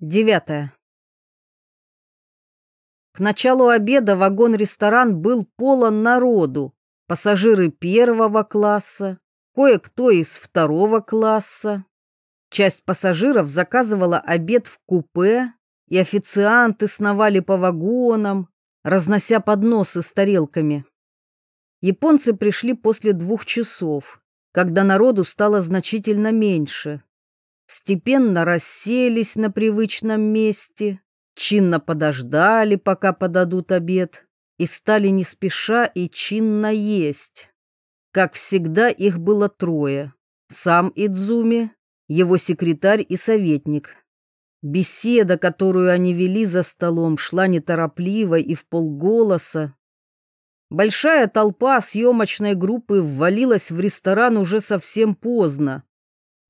Девятое. К началу обеда вагон-ресторан был полон народу. Пассажиры первого класса, кое-кто из второго класса. Часть пассажиров заказывала обед в купе, и официанты сновали по вагонам, разнося подносы с тарелками. Японцы пришли после двух часов, когда народу стало значительно меньше степенно расселись на привычном месте, чинно подождали, пока подадут обед, и стали не спеша и чинно есть. Как всегда, их было трое. Сам Идзуми, его секретарь и советник. Беседа, которую они вели за столом, шла неторопливо и в полголоса. Большая толпа съемочной группы ввалилась в ресторан уже совсем поздно,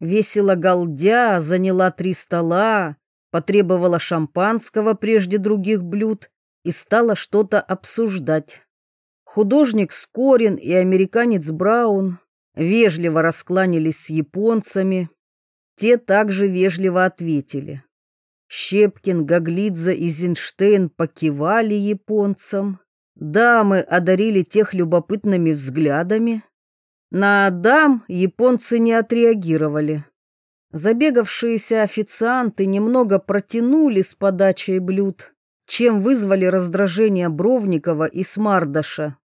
Весело галдя заняла три стола, потребовала шампанского прежде других блюд и стала что-то обсуждать. Художник Скорин и американец Браун вежливо раскланялись с японцами. Те также вежливо ответили. Щепкин, Гаглидзе и Зинштейн покивали японцам. Дамы одарили тех любопытными взглядами. На дам японцы не отреагировали. Забегавшиеся официанты немного протянули с подачей блюд, чем вызвали раздражение Бровникова и Смардаша.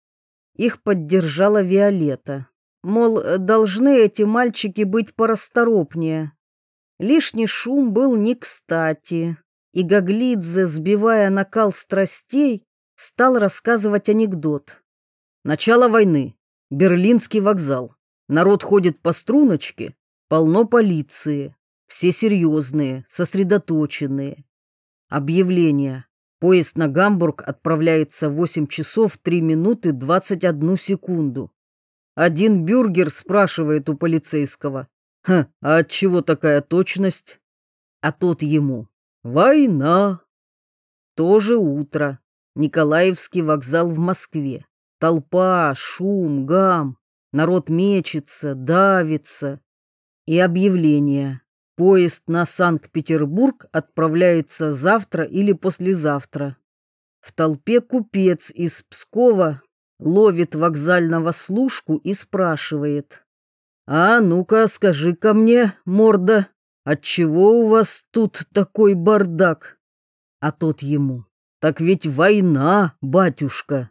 Их поддержала Виолетта. Мол, должны эти мальчики быть порасторопнее. Лишний шум был не кстати, и Гаглидзе, сбивая накал страстей, стал рассказывать анекдот. Начало войны. Берлинский вокзал. Народ ходит по струночке, полно полиции. Все серьезные, сосредоточенные. Объявление. Поезд на Гамбург отправляется в 8 часов 3 минуты 21 секунду. Один бюргер спрашивает у полицейского. «Ха, а от чего такая точность?» А тот ему. «Война». Тоже утро. Николаевский вокзал в Москве. Толпа, шум, гам, народ мечется, давится. И объявление. Поезд на Санкт-Петербург отправляется завтра или послезавтра. В толпе купец из Пскова ловит вокзального служку и спрашивает. «А ну-ка, скажи-ка мне, морда, отчего у вас тут такой бардак?» А тот ему. «Так ведь война, батюшка!»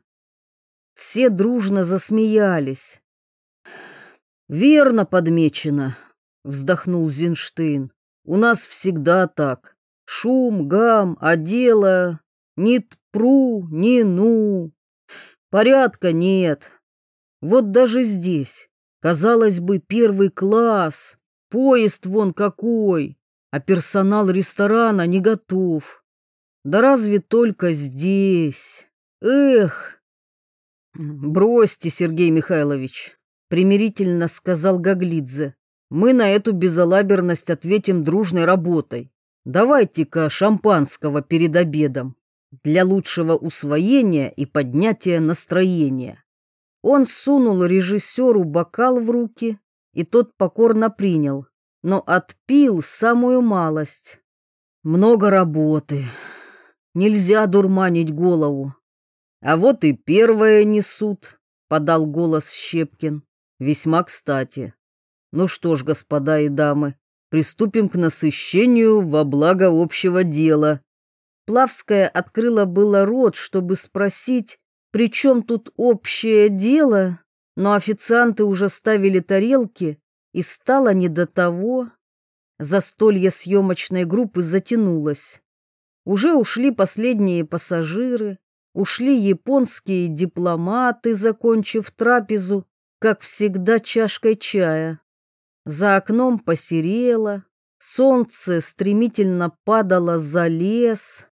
Все дружно засмеялись. «Верно подмечено», — вздохнул Зинштейн. «У нас всегда так. Шум, гам, а дело ни тпру, ни ну. Порядка нет. Вот даже здесь, казалось бы, первый класс, поезд вон какой, а персонал ресторана не готов. Да разве только здесь? Эх!» «Бросьте, Сергей Михайлович», — примирительно сказал Гаглидзе. «Мы на эту безалаберность ответим дружной работой. Давайте-ка шампанского перед обедом для лучшего усвоения и поднятия настроения». Он сунул режиссеру бокал в руки, и тот покорно принял, но отпил самую малость. Много работы. Нельзя дурманить голову. А вот и первое несут, подал голос Щепкин. Весьма кстати. Ну что ж, господа и дамы, приступим к насыщению во благо общего дела. Плавская открыла было рот, чтобы спросить, при чем тут общее дело, но официанты уже ставили тарелки, и стало не до того. Застолье съемочной группы затянулось. Уже ушли последние пассажиры, Ушли японские дипломаты, закончив трапезу, как всегда, чашкой чая. За окном посерело, солнце стремительно падало за лес.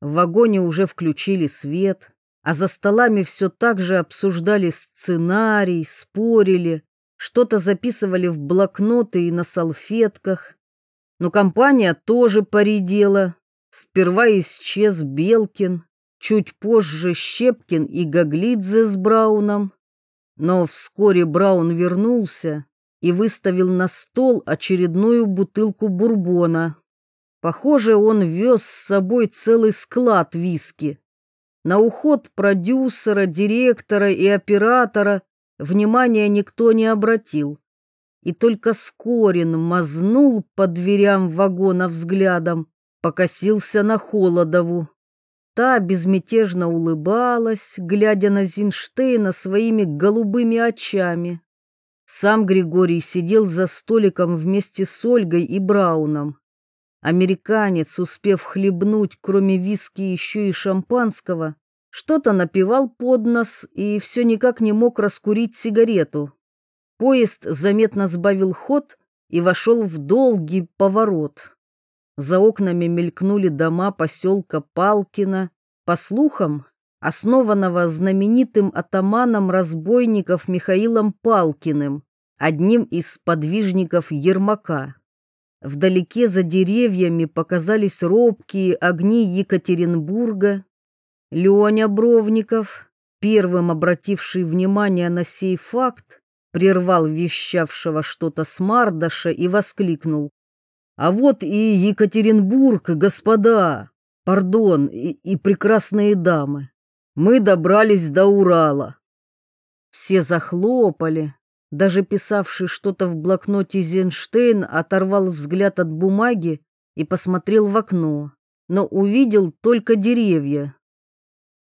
В вагоне уже включили свет, а за столами все так же обсуждали сценарий, спорили, что-то записывали в блокноты и на салфетках. Но компания тоже поредела. Сперва исчез Белкин, Чуть позже Щепкин и Гаглидзе с Брауном. Но вскоре Браун вернулся и выставил на стол очередную бутылку бурбона. Похоже, он вез с собой целый склад виски. На уход продюсера, директора и оператора внимания никто не обратил. И только Скорин мазнул по дверям вагона взглядом, покосился на Холодову. Та безмятежно улыбалась, глядя на Зинштейна своими голубыми очами. Сам Григорий сидел за столиком вместе с Ольгой и Брауном. Американец, успев хлебнуть, кроме виски, еще и шампанского, что-то напивал под нос и все никак не мог раскурить сигарету. Поезд заметно сбавил ход и вошел в долгий поворот. За окнами мелькнули дома поселка Палкино, по слухам, основанного знаменитым атаманом разбойников Михаилом Палкиным, одним из подвижников Ермака. Вдалеке за деревьями показались робкие огни Екатеринбурга. Леня Бровников, первым обративший внимание на сей факт, прервал вещавшего что-то смардаша и воскликнул. «А вот и Екатеринбург, господа! Пардон, и, и прекрасные дамы! Мы добрались до Урала!» Все захлопали, даже писавший что-то в блокноте Зенштейн оторвал взгляд от бумаги и посмотрел в окно, но увидел только деревья.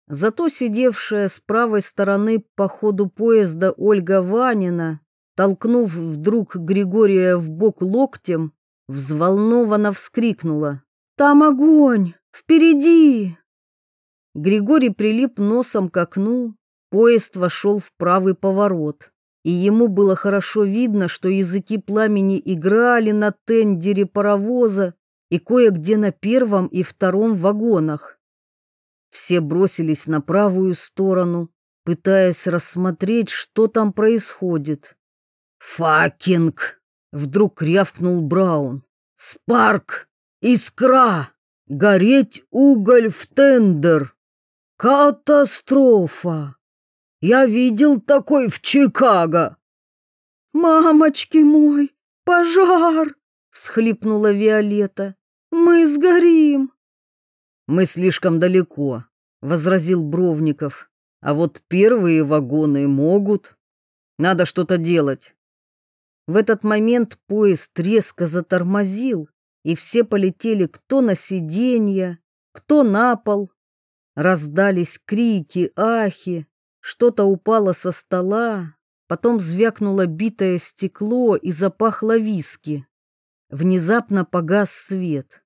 Зато сидевшая с правой стороны по ходу поезда Ольга Ванина, толкнув вдруг Григория в бок локтем, взволнованно вскрикнула «Там огонь! Впереди!» Григорий прилип носом к окну, поезд вошел в правый поворот и ему было хорошо видно, что языки пламени играли на тендере паровоза и кое-где на первом и втором вагонах. Все бросились на правую сторону, пытаясь рассмотреть, что там происходит. «Факинг!» — вдруг рявкнул Браун. «Спарк! Искра! Гореть уголь в тендер! Катастрофа!» Я видел такой в Чикаго. Мамочки мой, пожар! всхлипнула Виолетта. Мы сгорим. Мы слишком далеко, возразил Бровников. А вот первые вагоны могут. Надо что-то делать. В этот момент поезд резко затормозил, и все полетели кто на сиденье, кто на пол. Раздались крики, ахи, что-то упало со стола, потом звякнуло битое стекло и запахло виски. Внезапно погас свет.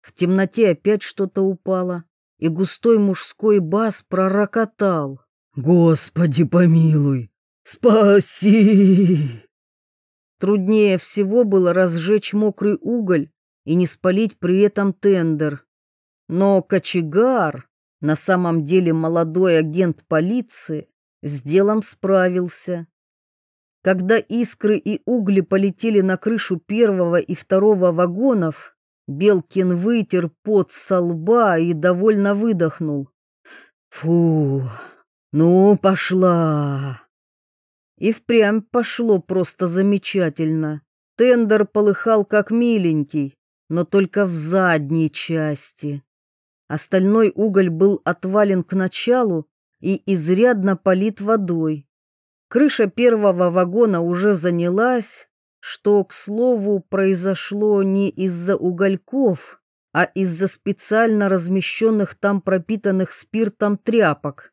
В темноте опять что-то упало, и густой мужской бас пророкотал. «Господи помилуй! Спаси!» Труднее всего было разжечь мокрый уголь и не спалить при этом тендер. Но кочегар, на самом деле молодой агент полиции с делом справился. Когда искры и угли полетели на крышу первого и второго вагонов, Белкин вытер пот со лба и довольно выдохнул. «Фу, ну пошла!» И впрямь пошло просто замечательно. Тендер полыхал как миленький, но только в задней части. Остальной уголь был отвален к началу и изрядно полит водой. Крыша первого вагона уже занялась, что, к слову, произошло не из-за угольков, а из-за специально размещенных там пропитанных спиртом тряпок.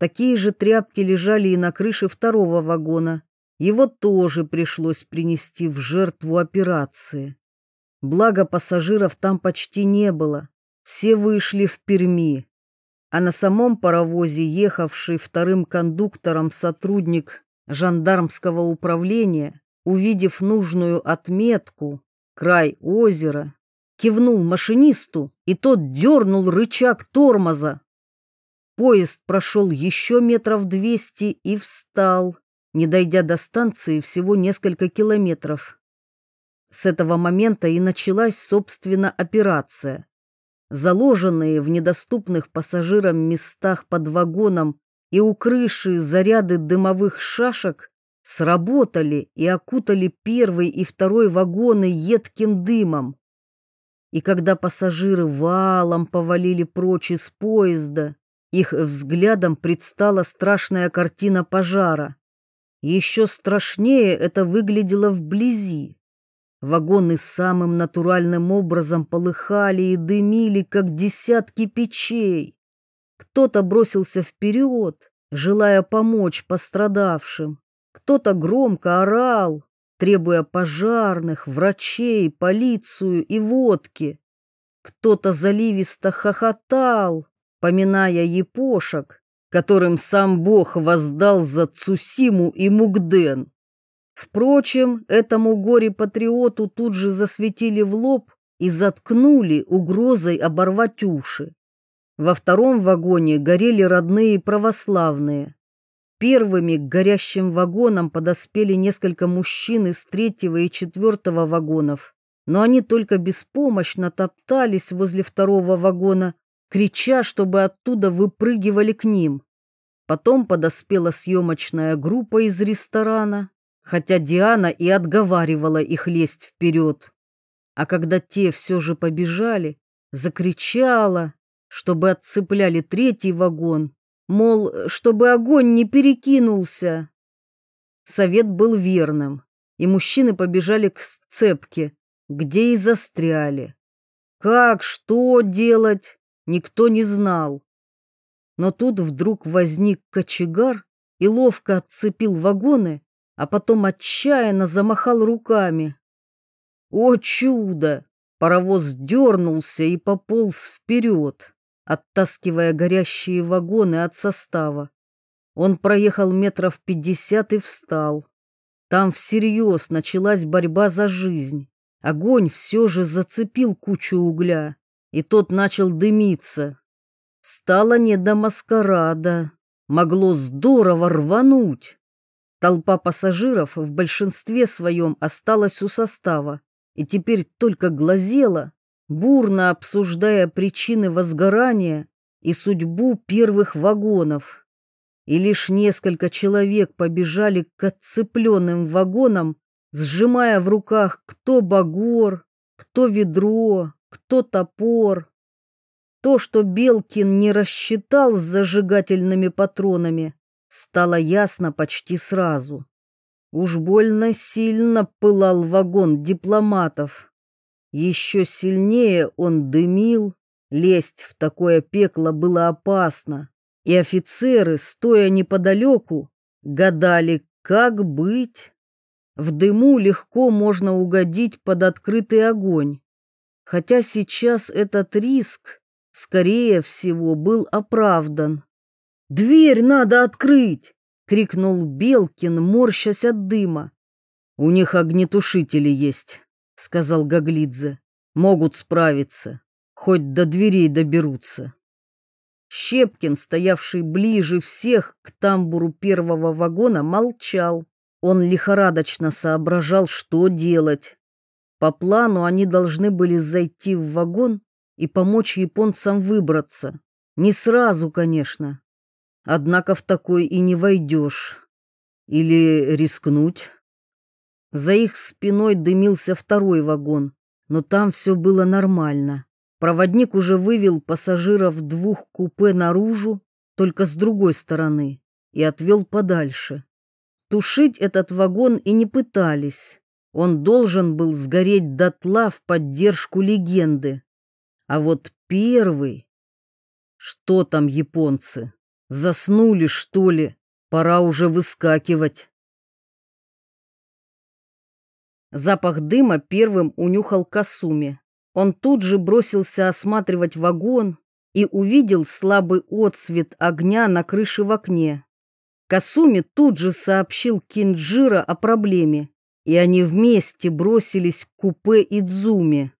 Такие же тряпки лежали и на крыше второго вагона. Его тоже пришлось принести в жертву операции. Благо пассажиров там почти не было все вышли в Перми, а на самом паровозе ехавший вторым кондуктором сотрудник жандармского управления, увидев нужную отметку, край озера, кивнул машинисту, и тот дернул рычаг тормоза. Поезд прошел еще метров двести и встал, не дойдя до станции всего несколько километров. С этого момента и началась, собственно, операция. Заложенные в недоступных пассажирам местах под вагоном и у крыши заряды дымовых шашек сработали и окутали первый и второй вагоны едким дымом. и когда пассажиры валом повалили прочь из поезда, их взглядом предстала страшная картина пожара. Еще страшнее это выглядело вблизи. Вагоны самым натуральным образом полыхали и дымили, как десятки печей. Кто-то бросился вперед, желая помочь пострадавшим. Кто-то громко орал, требуя пожарных, врачей, полицию и водки. Кто-то заливисто хохотал, поминая епошек, которым сам Бог воздал за Цусиму и Мугден. Впрочем, этому горе-патриоту тут же засветили в лоб и заткнули угрозой оборвать уши. Во втором вагоне горели родные православные. Первыми к горящим вагонам подоспели несколько мужчин из третьего и четвертого вагонов, но они только беспомощно топтались возле второго вагона, крича, чтобы оттуда выпрыгивали к ним. Потом подоспела съемочная группа из ресторана, хотя Диана и отговаривала их лезть вперед. А когда те все же побежали, закричала, чтобы отцепляли третий вагон, мол, чтобы огонь не перекинулся. Совет был верным, и мужчины побежали к сцепке, где и застряли. Как, что делать, никто не знал. Но тут вдруг возник кочегар и ловко отцепил вагоны, а потом отчаянно замахал руками. О чудо! Паровоз дернулся и пополз вперед оттаскивая горящие вагоны от состава. Он проехал метров пятьдесят и встал. Там всерьез началась борьба за жизнь. Огонь все же зацепил кучу угля, и тот начал дымиться. Стало не до маскарада. Могло здорово рвануть. Толпа пассажиров в большинстве своем осталась у состава и теперь только глазела, бурно обсуждая причины возгорания и судьбу первых вагонов. И лишь несколько человек побежали к отцепленным вагонам, сжимая в руках кто багор, кто ведро, кто топор. То, что Белкин не рассчитал с зажигательными патронами, стало ясно почти сразу. Уж больно сильно пылал вагон дипломатов. Еще сильнее он дымил, лезть в такое пекло было опасно, и офицеры, стоя неподалеку, гадали, как быть. В дыму легко можно угодить под открытый огонь, хотя сейчас этот риск, скорее всего, был оправдан. «Дверь надо открыть!» — крикнул Белкин, морщась от дыма. «У них огнетушители есть», сказал Гаглидзе. Могут справиться, хоть до дверей доберутся. Щепкин, стоявший ближе всех к тамбуру первого вагона, молчал. Он лихорадочно соображал, что делать. По плану они должны были зайти в вагон и помочь японцам выбраться. Не сразу, конечно. Однако в такой и не войдешь. Или рискнуть. За их спиной дымился второй вагон, но там все было нормально. Проводник уже вывел пассажиров двух купе наружу, только с другой стороны, и отвел подальше. Тушить этот вагон и не пытались. Он должен был сгореть дотла в поддержку легенды. А вот первый... Что там японцы? Заснули, что ли? Пора уже выскакивать. Запах дыма первым унюхал Касуми. Он тут же бросился осматривать вагон и увидел слабый отсвет огня на крыше в окне. Касуми тут же сообщил Кинджира о проблеме, и они вместе бросились к купе Идзуми.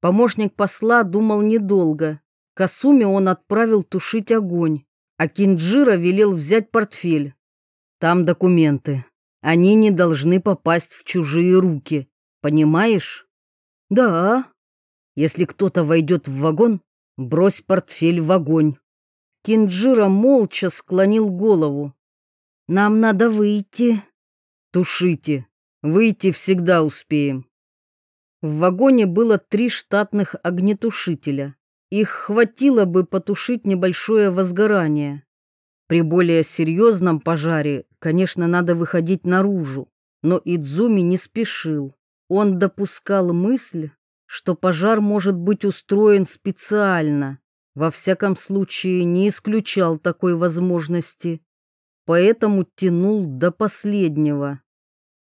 Помощник посла думал недолго. Касуми он отправил тушить огонь, а Кинджира велел взять портфель. Там документы. Они не должны попасть в чужие руки. Понимаешь? Да. Если кто-то войдет в вагон, брось портфель в огонь. Кинджира молча склонил голову. Нам надо выйти. Тушите. Выйти всегда успеем. В вагоне было три штатных огнетушителя. Их хватило бы потушить небольшое возгорание. При более серьезном пожаре, конечно, надо выходить наружу, но Идзуми не спешил. Он допускал мысль, что пожар может быть устроен специально. Во всяком случае, не исключал такой возможности. Поэтому тянул до последнего.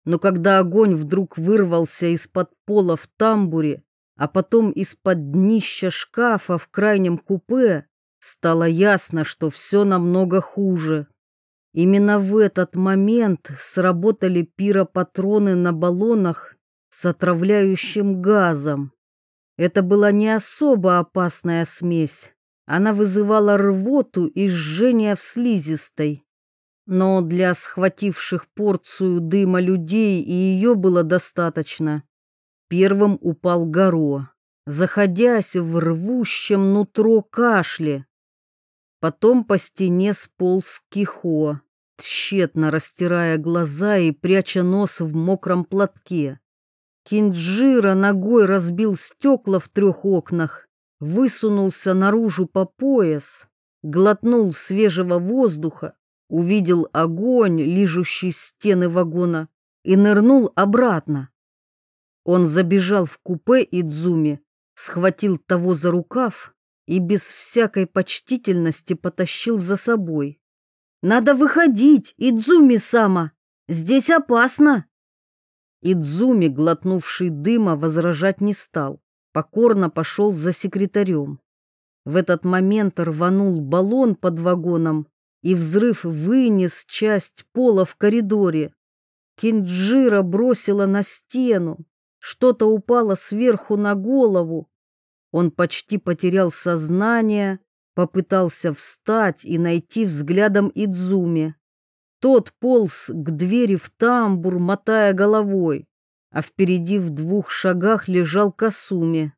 Но когда огонь вдруг вырвался из-под пола в тамбуре, а потом из-под днища шкафа в крайнем купе, стало ясно, что все намного хуже. Именно в этот момент сработали пиропатроны на баллонах с отравляющим газом. Это была не особо опасная смесь. Она вызывала рвоту и жжение в слизистой. Но для схвативших порцию дыма людей и ее было достаточно. Первым упал Горо, заходясь в рвущем нутро кашле. Потом по стене сполз Кихо, тщетно растирая глаза и пряча нос в мокром платке. Кинджира ногой разбил стекла в трех окнах, высунулся наружу по пояс, глотнул свежего воздуха увидел огонь, лижущий стены вагона, и нырнул обратно. Он забежал в купе Идзуми, схватил того за рукав и без всякой почтительности потащил за собой. «Надо выходить, Идзуми-сама! Здесь опасно!» Идзуми, глотнувший дыма, возражать не стал, покорно пошел за секретарем. В этот момент рванул баллон под вагоном, и взрыв вынес часть пола в коридоре. Кинджира бросила на стену, что-то упало сверху на голову. Он почти потерял сознание, попытался встать и найти взглядом Идзуми. Тот полз к двери в тамбур, мотая головой, а впереди в двух шагах лежал Касуми.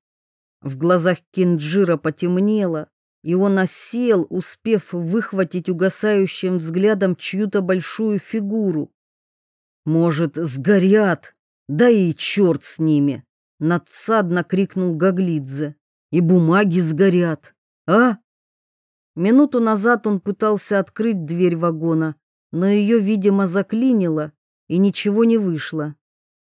В глазах Кинджира потемнело, и он осел, успев выхватить угасающим взглядом чью-то большую фигуру. «Может, сгорят? Да и черт с ними!» — надсадно крикнул Гаглидзе. «И бумаги сгорят, а?» Минуту назад он пытался открыть дверь вагона, но ее, видимо, заклинило, и ничего не вышло.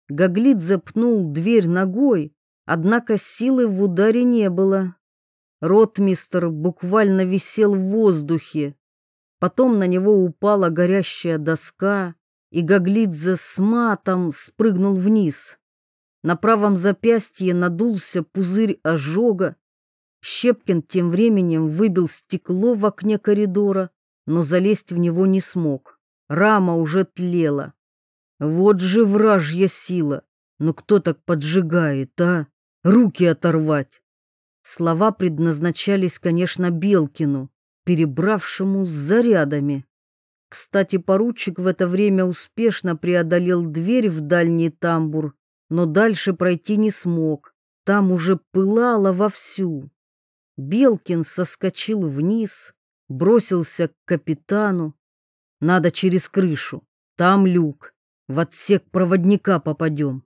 Гаглидзе пнул дверь ногой, однако силы в ударе не было. Ротмистер буквально висел в воздухе. Потом на него упала горящая доска, и Гаглидзе с матом спрыгнул вниз. На правом запястье надулся пузырь ожога. Щепкин тем временем выбил стекло в окне коридора, но залезть в него не смог. Рама уже тлела. Вот же вражья сила! Ну кто так поджигает, а? Руки оторвать! Слова предназначались, конечно, Белкину, перебравшему с зарядами. Кстати, поручик в это время успешно преодолел дверь в дальний тамбур, но дальше пройти не смог. Там уже пылало вовсю. Белкин соскочил вниз, бросился к капитану. Надо через крышу, там люк, в отсек проводника попадем.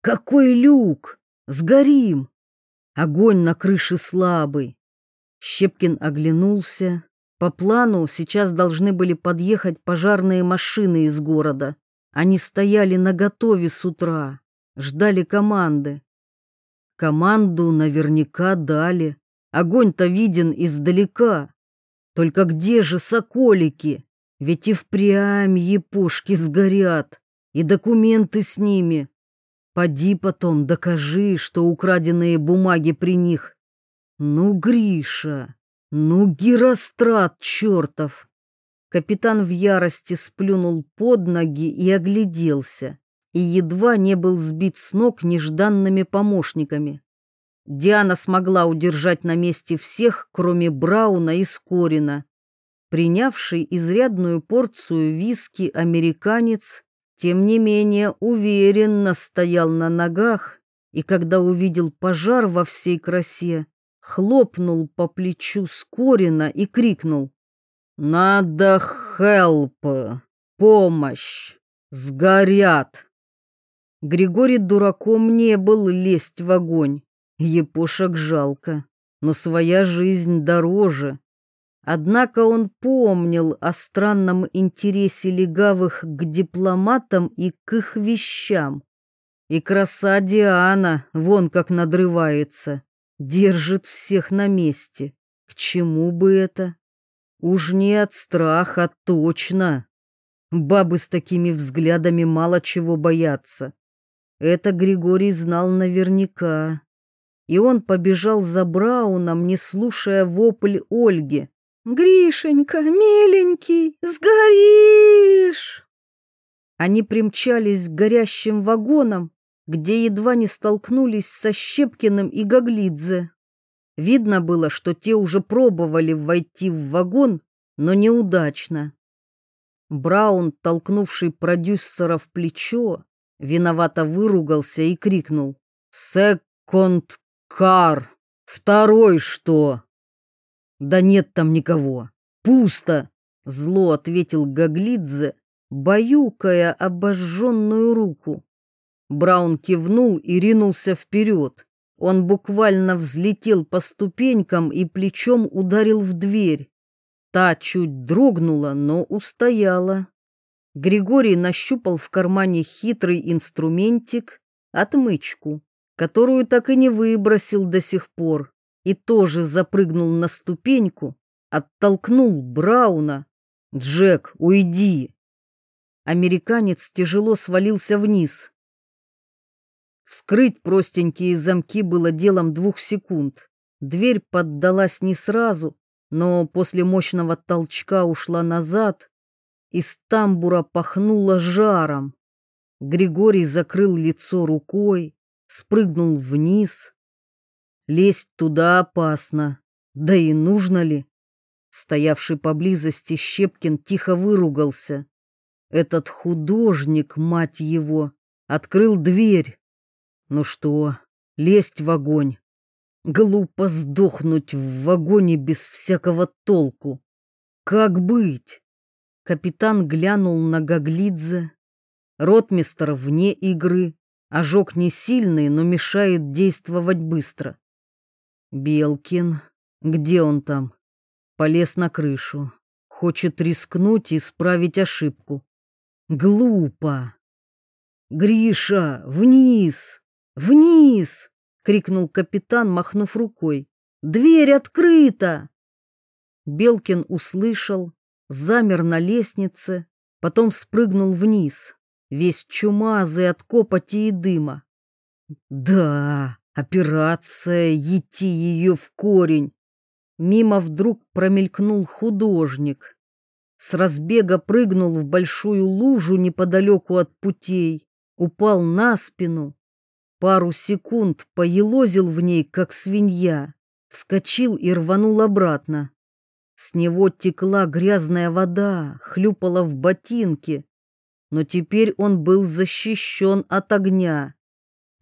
Какой люк? Сгорим! Огонь на крыше слабый. Щепкин оглянулся. По плану сейчас должны были подъехать пожарные машины из города. Они стояли наготове с утра, ждали команды. Команду наверняка дали. Огонь-то виден издалека. Только где же соколики? Ведь и впрямь епошки сгорят, и документы с ними. Поди потом докажи, что украденные бумаги при них. Ну, Гриша, ну, Герострат чертов! Капитан в ярости сплюнул под ноги и огляделся, и едва не был сбит с ног нежданными помощниками. Диана смогла удержать на месте всех, кроме Брауна и Скорина. Принявший изрядную порцию виски американец тем не менее уверенно стоял на ногах и, когда увидел пожар во всей красе, хлопнул по плечу Скорина и крикнул «Надо хелп! Помощь! Сгорят!» Григорий дураком не был лезть в огонь. Епошек жалко, но своя жизнь дороже. Однако он помнил о странном интересе легавых к дипломатам и к их вещам. И краса Диана вон как надрывается, держит всех на месте. К чему бы это? Уж не от страха, точно. Бабы с такими взглядами мало чего боятся. Это Григорий знал наверняка. И он побежал за Брауном, не слушая вопль Ольги. «Гришенька, миленький, сгоришь!» Они примчались к горящим вагонам, где едва не столкнулись со Щепкиным и Гаглидзе. Видно было, что те уже пробовали войти в вагон, но неудачно. Браун, толкнувший продюсера в плечо, виновато выругался и крикнул «Секонд кар! Второй что?» Да нет там никого. Пусто, зло ответил Гаглидзе, баюкая обожженную руку. Браун кивнул и ринулся вперед. Он буквально взлетел по ступенькам и плечом ударил в дверь. Та чуть дрогнула, но устояла. Григорий нащупал в кармане хитрый инструментик, отмычку, которую так и не выбросил до сих пор и тоже запрыгнул на ступеньку, оттолкнул Брауна. «Джек, уйди!» Американец тяжело свалился вниз. Вскрыть простенькие замки было делом двух секунд. Дверь поддалась не сразу, но после мощного толчка ушла назад. Из тамбура пахнуло жаром. Григорий закрыл лицо рукой, спрыгнул вниз, Лезть туда опасно. Да и нужно ли? Стоявший поблизости Щепкин тихо выругался. Этот художник, мать его, открыл дверь. Ну что, лезть в огонь? Глупо сдохнуть в вагоне без всякого толку. Как быть? Капитан глянул на Гаглидзе. Ротмистер вне игры. Ожог не сильный, но мешает действовать быстро. Белкин. Где он там? Полез на крышу. Хочет рискнуть и исправить ошибку. Глупо. Гриша, вниз! Вниз! крикнул капитан, махнув рукой. Дверь открыта! Белкин услышал, замер на лестнице, потом спрыгнул вниз, весь чумазый от копоти и дыма. Да, Операция «Ети ее в корень». Мимо вдруг промелькнул художник. С разбега прыгнул в большую лужу неподалеку от путей, упал на спину. Пару секунд поелозил в ней, как свинья, вскочил и рванул обратно. С него текла грязная вода, хлюпала в ботинки, но теперь он был защищен от огня.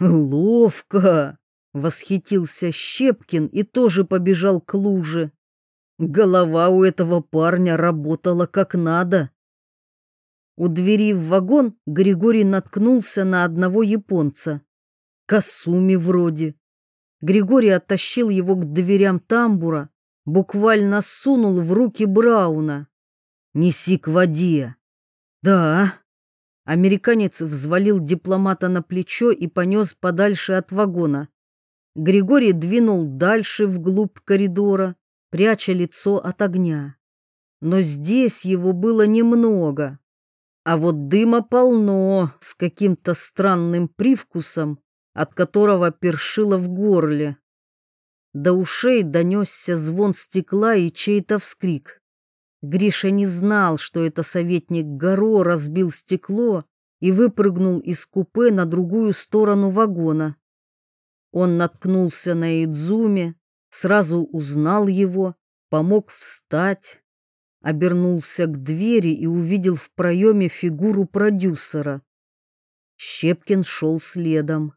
Ловко! Восхитился Щепкин и тоже побежал к луже. Голова у этого парня работала как надо. У двери в вагон Григорий наткнулся на одного японца. Касуми вроде. Григорий оттащил его к дверям тамбура, буквально сунул в руки Брауна. «Неси к воде». «Да». Американец взвалил дипломата на плечо и понес подальше от вагона. Григорий двинул дальше вглубь коридора, пряча лицо от огня. Но здесь его было немного. А вот дыма полно, с каким-то странным привкусом, от которого першило в горле. До ушей донесся звон стекла и чей-то вскрик. Гриша не знал, что это советник Горо разбил стекло и выпрыгнул из купе на другую сторону вагона. Он наткнулся на Идзуме, сразу узнал его, помог встать, обернулся к двери и увидел в проеме фигуру продюсера. Щепкин шел следом.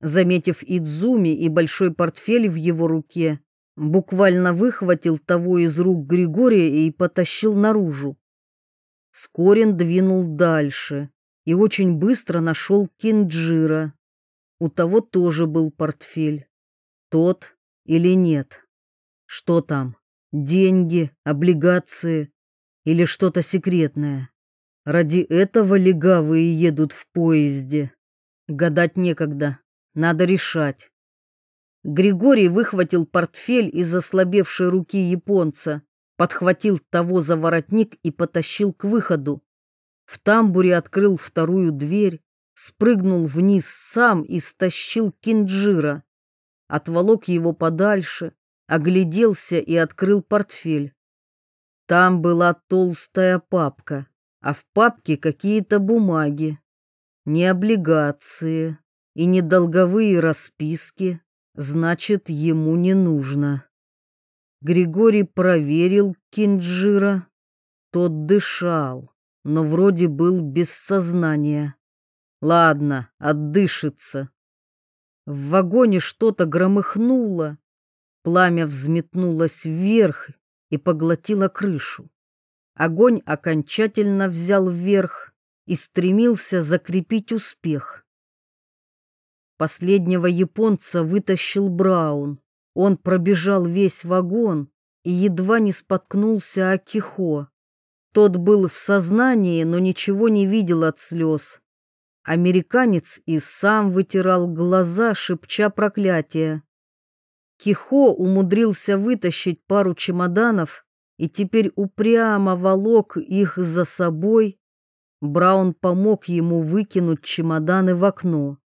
Заметив Идзуми и большой портфель в его руке, буквально выхватил того из рук Григория и потащил наружу. Скорин двинул дальше. и очень быстро нашел Кинджира. У того тоже был портфель. Тот или нет? Что там? Деньги, облигации или что-то секретное? Ради этого легавые едут в поезде. Гадать некогда, надо решать. Григорий выхватил портфель из ослабевшей руки японца, подхватил того за воротник и потащил к выходу. В тамбуре открыл вторую дверь, спрыгнул вниз сам и стащил кинджира. Отволок его подальше, огляделся и открыл портфель. Там была толстая папка, а в папке какие-то бумаги. Не облигации и не долговые расписки, значит, ему не нужно. Григорий проверил Кинджира. Тот дышал, но вроде был без сознания. Ладно, отдышится. В вагоне что-то громыхнуло. Пламя взметнулось вверх и поглотило крышу. Огонь окончательно взял вверх и стремился закрепить успех. Последнего японца вытащил Браун. Он пробежал весь вагон и едва не споткнулся о Кихо. Тот был в сознании, но ничего не видел от слез. Американец и сам вытирал глаза, шепча проклятия. Кихо умудрился вытащить пару чемоданов и теперь упрямо волок их за собой. Браун помог ему выкинуть чемоданы в окно.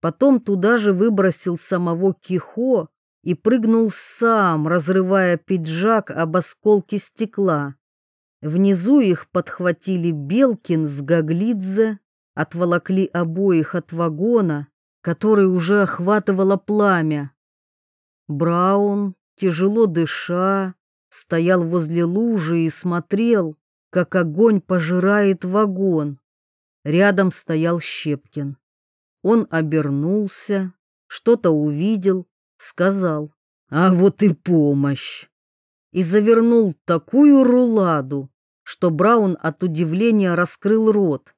Потом туда же выбросил самого Кихо и прыгнул сам, разрывая пиджак об осколки стекла. Внизу их подхватили Белкин с Гаглидзе, отволокли обоих от вагона, который уже охватывало пламя. Браун, тяжело дыша, стоял возле лужи и смотрел, как огонь пожирает вагон. Рядом стоял Щепкин. Он обернулся, что-то увидел сказал, а вот и помощь. И завернул такую руладу, что Браун от удивления раскрыл рот.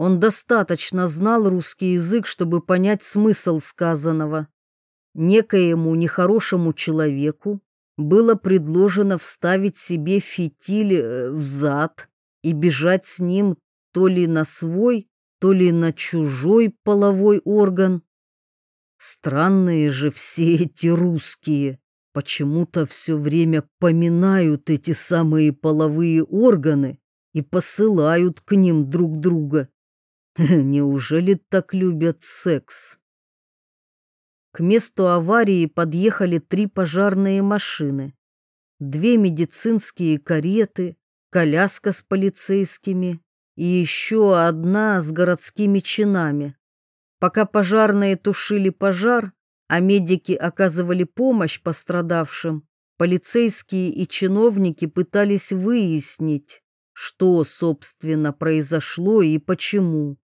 Он достаточно знал русский язык, чтобы понять смысл сказанного. Некоему нехорошему человеку было предложено вставить себе фитиль э, в зад и бежать с ним то ли на свой, то ли на чужой половой орган. Странные же все эти русские. Почему-то все время поминают эти самые половые органы и посылают к ним друг друга. Неужели так любят секс? К месту аварии подъехали три пожарные машины. Две медицинские кареты, коляска с полицейскими и еще одна с городскими чинами. Пока пожарные тушили пожар, а медики оказывали помощь пострадавшим, полицейские и чиновники пытались выяснить, что, собственно, произошло и почему.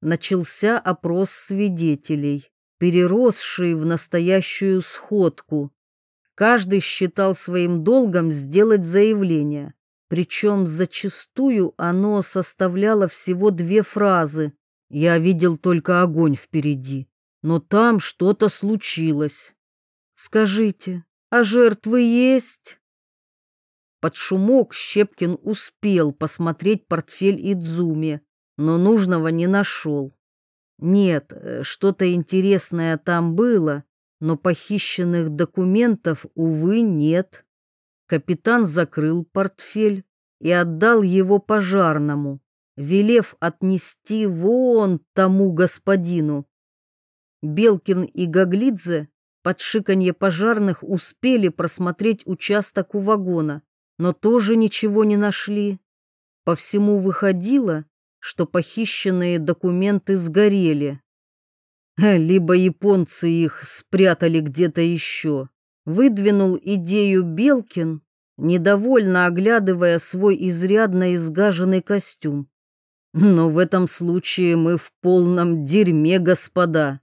Начался опрос свидетелей, переросший в настоящую сходку. Каждый считал своим долгом сделать заявление, причем зачастую оно составляло всего две фразы я видел только огонь впереди, но там что-то случилось. Скажите, а жертвы есть? Под шумок Щепкин успел посмотреть портфель Идзуми, но нужного не нашел. Нет, э, что-то интересное там было, но похищенных документов, увы, нет. Капитан закрыл портфель и отдал его пожарному велев отнести вон тому господину. Белкин и Гаглидзе под шиканье пожарных успели просмотреть участок у вагона, но тоже ничего не нашли. По всему выходило, что похищенные документы сгорели. Либо японцы их спрятали где-то еще. Выдвинул идею Белкин, недовольно оглядывая свой изрядно изгаженный костюм. Но в этом случае мы в полном дерьме, господа.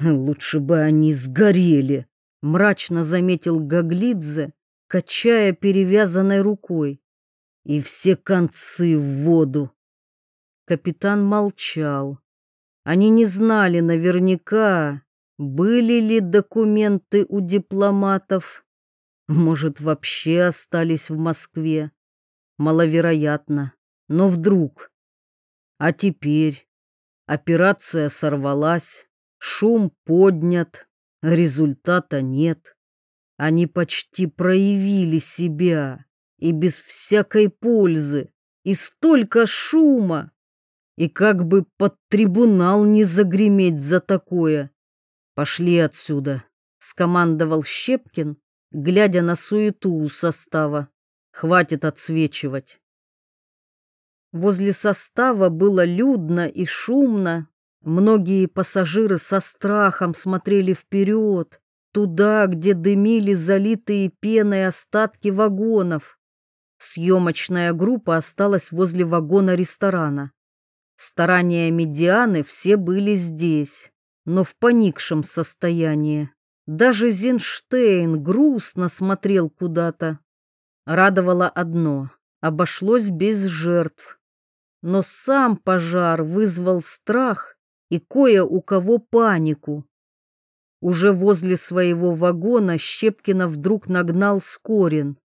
Лучше бы они сгорели, мрачно заметил Гаглидзе, качая перевязанной рукой. И все концы в воду. Капитан молчал. Они не знали наверняка, были ли документы у дипломатов. Может, вообще остались в Москве. Маловероятно. Но вдруг. А теперь операция сорвалась, шум поднят, результата нет. Они почти проявили себя, и без всякой пользы, и столько шума, и как бы под трибунал не загреметь за такое. «Пошли отсюда», — скомандовал Щепкин, глядя на суету у состава. «Хватит отсвечивать». Возле состава было людно и шумно. Многие пассажиры со страхом смотрели вперед, туда, где дымили залитые пеной остатки вагонов. Съемочная группа осталась возле вагона ресторана. Старания медианы все были здесь, но в поникшем состоянии. Даже Зинштейн грустно смотрел куда-то. Радовало одно — обошлось без жертв. Но сам пожар вызвал страх и кое у кого панику. Уже возле своего вагона Щепкина вдруг нагнал Скорин.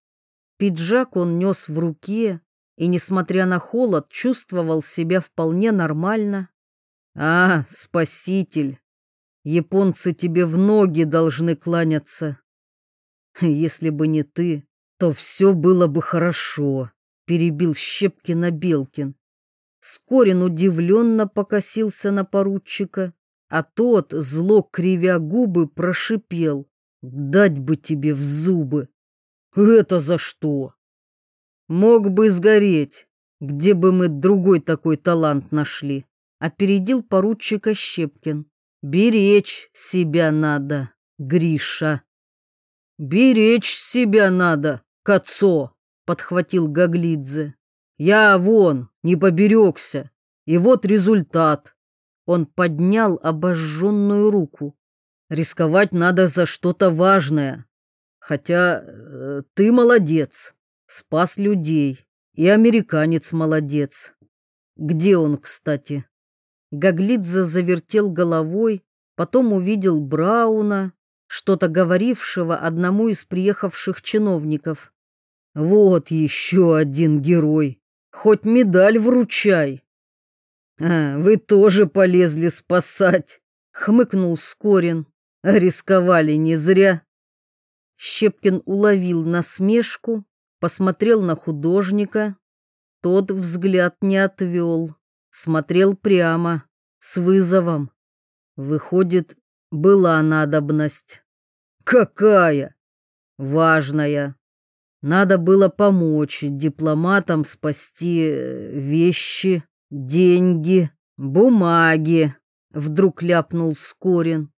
Пиджак он нес в руке и, несмотря на холод, чувствовал себя вполне нормально. «А, спаситель! Японцы тебе в ноги должны кланяться. Если бы не ты, то все было бы хорошо», — перебил Щепкина Белкин. Скорин удивленно покосился на поручика, а тот, зло кривя губы, прошипел. «Дать бы тебе в зубы!» «Это за что?» «Мог бы сгореть, где бы мы другой такой талант нашли», опередил поручика Щепкин. «Беречь себя надо, Гриша». «Беречь себя надо, Кацо», подхватил Гаглидзе. «Я вон, не поберегся, и вот результат». Он поднял обожженную руку. Рисковать надо за что-то важное. Хотя э, ты молодец, спас людей, и американец молодец. Где он, кстати? Гаглидзе завертел головой, потом увидел Брауна, что-то говорившего одному из приехавших чиновников. Вот еще один герой. Хоть медаль вручай. «А, вы тоже полезли спасать», — хмыкнул Скорин. «Рисковали не зря». Щепкин уловил насмешку, посмотрел на художника. Тот взгляд не отвел, смотрел прямо, с вызовом. Выходит, была надобность. Какая? Важная. Надо было помочь дипломатам спасти э, вещи, деньги, бумаги, вдруг ляпнул Скорин.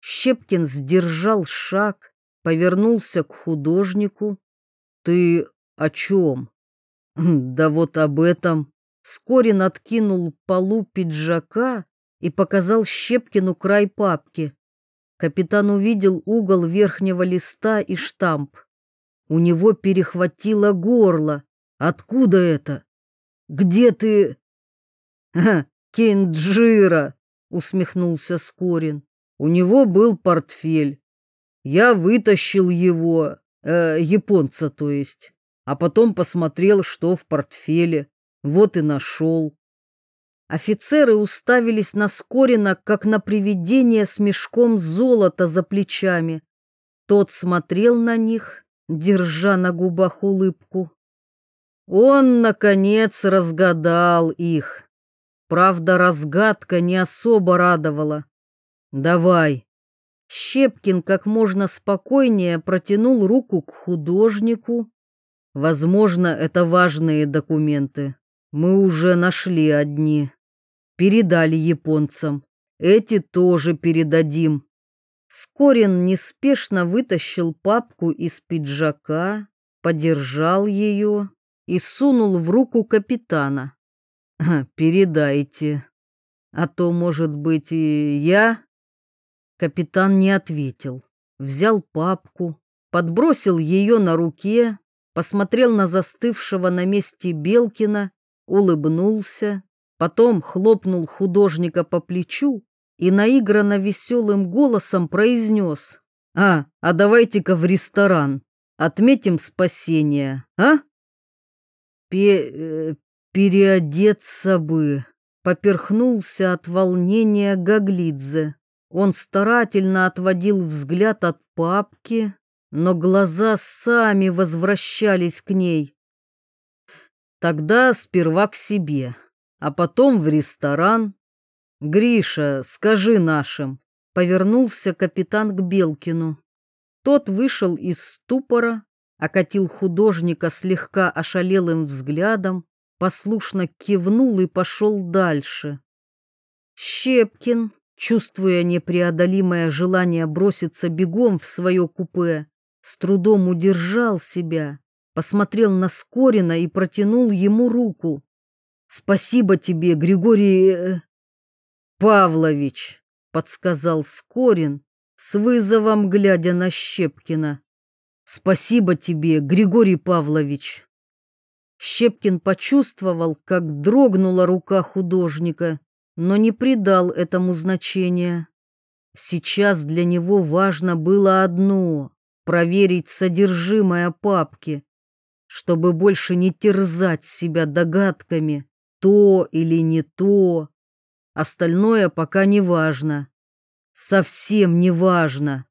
Щепкин сдержал шаг, повернулся к художнику. Ты о чем? Да вот об этом. Скорин откинул полу пиджака и показал Щепкину край папки. Капитан увидел угол верхнего листа и штамп. У него перехватило горло. Откуда это? Где ты? Ха, Кинджира, усмехнулся Скорин. У него был портфель. Я вытащил его, э, японца, то есть, а потом посмотрел, что в портфеле. Вот и нашел. Офицеры уставились на Скорина, как на привидение с мешком золота за плечами. Тот смотрел на них, держа на губах улыбку. Он, наконец, разгадал их. Правда, разгадка не особо радовала. «Давай». Щепкин как можно спокойнее протянул руку к художнику. Возможно, это важные документы. Мы уже нашли одни. Передали японцам. Эти тоже передадим. Скорин неспешно вытащил папку из пиджака, подержал ее и сунул в руку капитана. «Передайте. А то, может быть, и я?» Капитан не ответил. Взял папку, подбросил ее на руке, посмотрел на застывшего на месте Белкина, улыбнулся, Потом хлопнул художника по плечу и наигранно веселым голосом произнес. «А, а давайте-ка в ресторан. Отметим спасение, а?» Пе э, «Переодеться бы», — поперхнулся от волнения Гаглидзе. Он старательно отводил взгляд от папки, но глаза сами возвращались к ней. Тогда сперва к себе, а потом в ресторан. Гриша, скажи нашим, повернулся капитан к Белкину. Тот вышел из ступора, окатил художника слегка ошалелым взглядом, послушно кивнул и пошел дальше. Щепкин, чувствуя непреодолимое желание броситься бегом в свое купе, с трудом удержал себя, посмотрел на Скорина и протянул ему руку. «Спасибо тебе, Григорий...» э, «Павлович», — подсказал Скорин, с вызовом глядя на Щепкина. «Спасибо тебе, Григорий Павлович». Щепкин почувствовал, как дрогнула рука художника, но не придал этому значения. Сейчас для него важно было одно — проверить содержимое папки, чтобы больше не терзать себя догадками, то или не то. Остальное пока не важно. Совсем не важно.